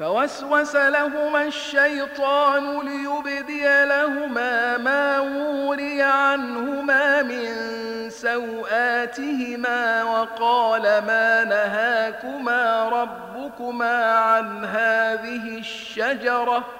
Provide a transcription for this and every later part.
فوسوس لهما الشيطان ليبدي لهما ما وري عنهما من سوآتهما وقال ما نهاكما ربكما عن هذه الشجرة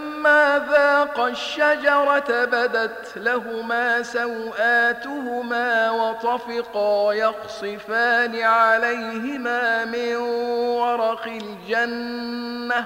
ذاقا الشجرة بدت لهما سوآتهما وطفقا يقصفان عليهما من ورق الجنة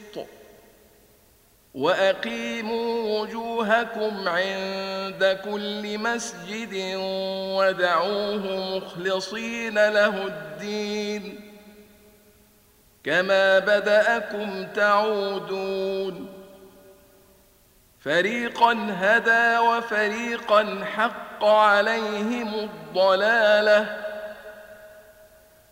وأقيموا وجوهكم عند كل مسجد ودعوه مخلصين له الدين كما بدأكم تعودون فريقا هدى وفريقا حق عليهم الضلاله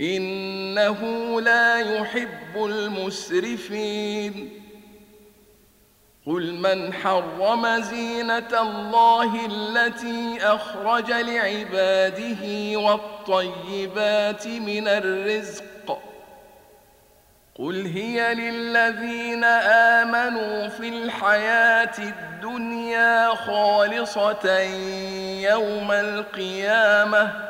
إنه لا يحب المسرفين. قل من حرم زينة الله التي أخرج لعباده والطيبات من الرزق. قل هي للذين آمنوا في الحياة الدنيا خالصة يوم القيامة.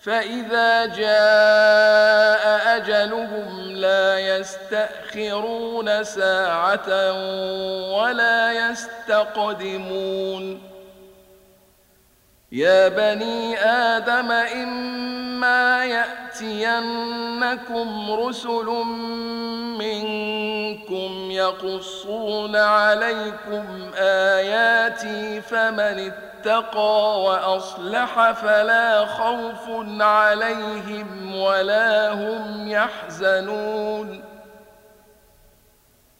فإذا جاء أجلهم لا يستأخرون ساعة ولا يستقدمون يا بني آدم إما يأتينكم رسل منكم يقصون عليكم آياتي فمن اتقى وأصلح فلا خوف عليهم ولا هم يحزنون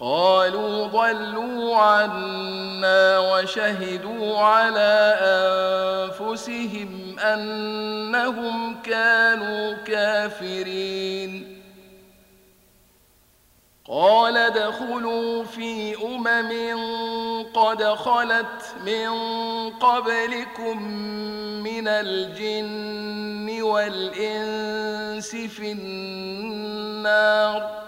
قالوا ضلوا عنا وشهدوا على أنفسهم أنهم كانوا كافرين. قال ادخلوا في أمم قد خلت من قبلكم من الجن والإنس في النار.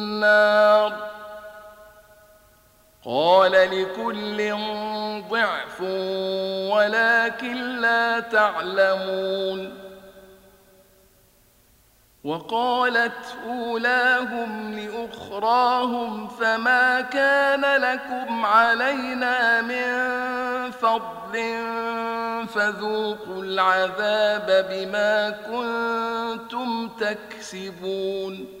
قال لكل ضعف ولكن لا تعلمون. وقالت أولاهم لأخراهم فما كان لكم علينا من فضل فذوقوا العذاب بما كنتم تكسبون.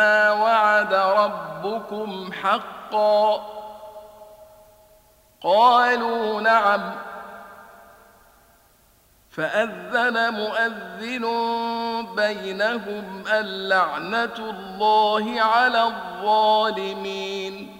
ما وعد ربكم حقا. قالوا نعم. فأذن مؤذن بينهم اللعنة الله على الظالمين.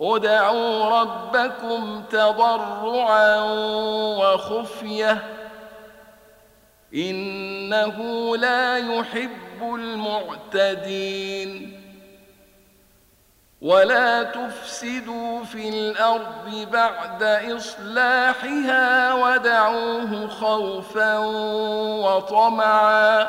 ادعوا ربكم تضرعا وخفية إنه لا يحب المعتدين ولا تفسدوا في الأرض بعد إصلاحها ودعوه خوفا وطمعا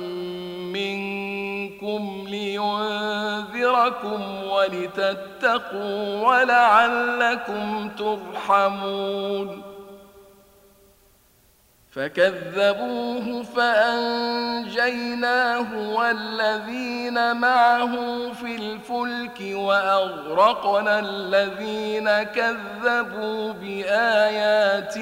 لينذركم ولتتقوا ولعلكم ترحمون. فكذبوه فأنجيناه والذين معه في الفلك وأغرقنا الذين كذبوا بآياتنا.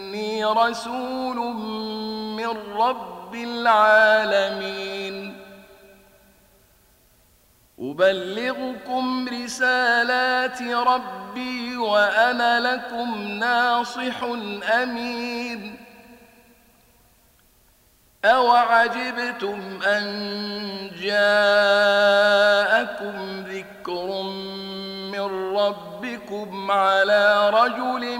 ولكني رسول من رب العالمين. أبلغكم رسالات ربي وأنا لكم ناصح أمين. أوعجبتم أن جاءكم ذكر من ربكم على رجل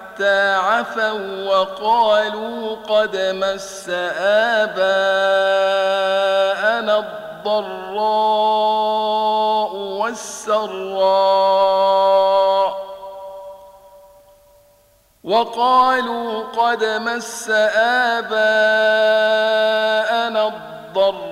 عفوا وقالوا قد مس آباءنا الضراء والسراء وقالوا قد مس آباءنا الضراء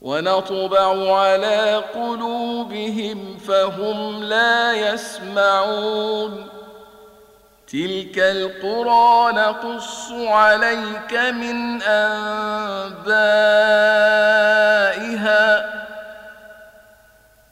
ونطبع على قلوبهم فهم لا يسمعون. تلك القرى نقص عليك من أنبائها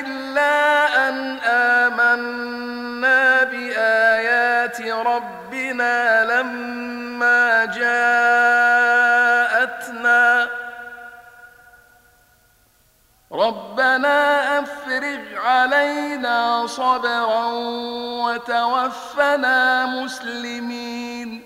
إلا أن آمنا بآيات ربنا لما جاءتنا. ربنا أفرغ علينا صبرا وتوفنا مسلمين.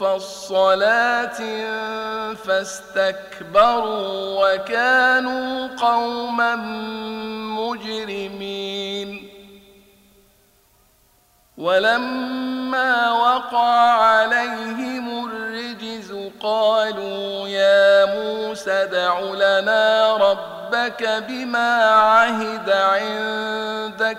مفصلات فاستكبروا وكانوا قوما مجرمين. ولما وقع عليهم الرجز قالوا يا موسى دع لنا ربك بما عهد عندك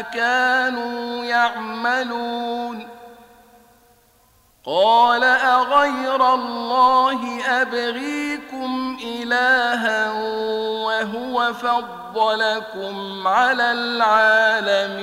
كانوا يعملون. قال أغير الله أبغيكم إلها وهو فضلكم على العالمين.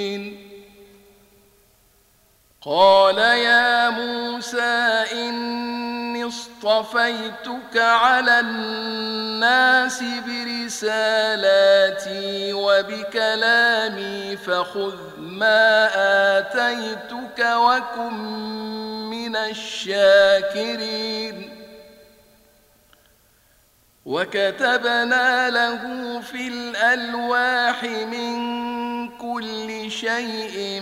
قال يا موسى إني اصطفيتك على الناس برسالاتي وبكلامي فخذ ما آتيتك وكن من الشاكرين. وكتبنا له في الألواح من كل شيء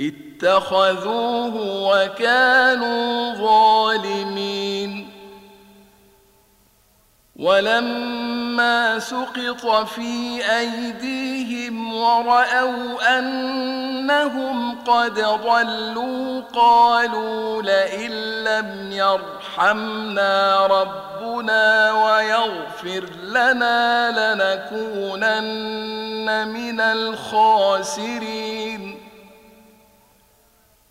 اتخذوه وكانوا ظالمين. ولما سقط في أيديهم ورأوا أنهم قد ضلوا قالوا لئن لم يرحمنا ربنا ويغفر لنا لنكونن من الخاسرين.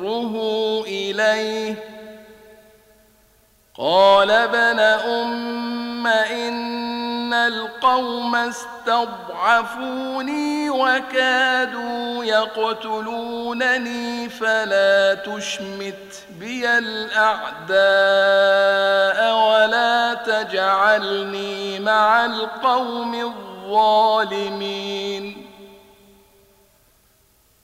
يجره إليه قال ابن أم إن القوم استضعفوني وكادوا يقتلونني فلا تشمت بي الأعداء ولا تجعلني مع القوم الظالمين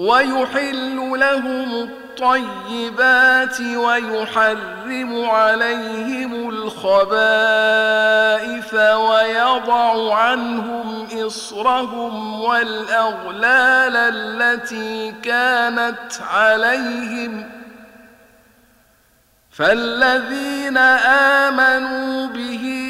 ويحل لهم الطيبات ويحرم عليهم الخبائث ويضع عنهم إصرهم والأغلال التي كانت عليهم ۖ فالذين آمنوا به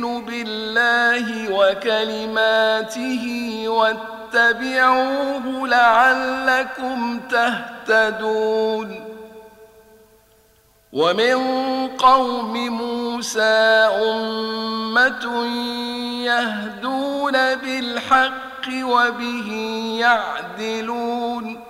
يؤمن بالله وكلماته واتبعوه لعلكم تهتدون ومن قوم موسى أمة يهدون بالحق وبه يعدلون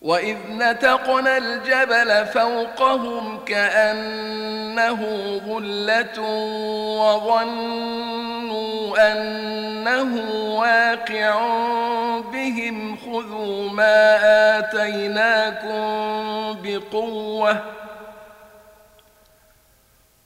واذ نتقنا الجبل فوقهم كانه ظله وظنوا أنه واقع بهم خذوا ما آتيناكم بقوة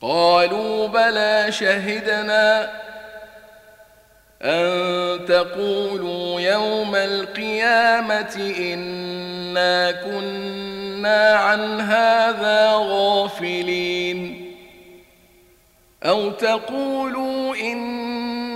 قالوا بلى شهدنا أن تقولوا يوم القيامة إنا كنا عن هذا غافلين أو تقولوا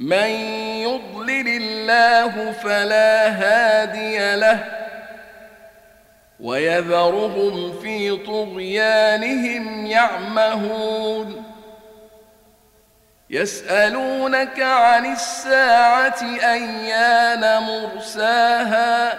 من يضلل الله فلا هادي له ويذرهم في طغيانهم يعمهون يسألونك عن الساعة أيان مرساها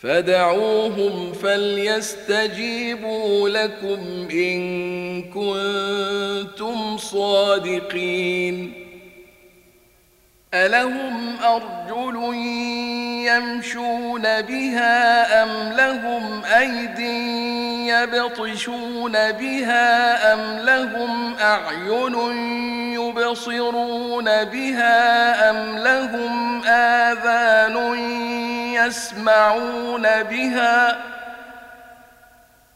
فدعوهم فليستجيبوا لكم إن كنتم صادقين. ألهم أرجل يمشون بها أم لهم أيد يبطشون بها أم لهم أعين يبصرون بها أم لهم آذان يسمعون بها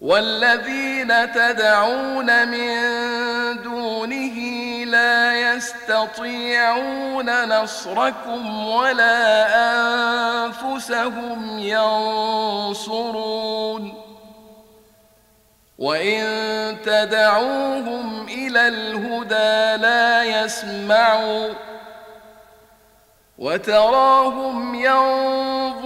والذين تدعون من دونه لا يستطيعون نصركم ولا أنفسهم ينصرون. وإن تدعوهم إلى الهدى لا يسمعوا وتراهم ينظرون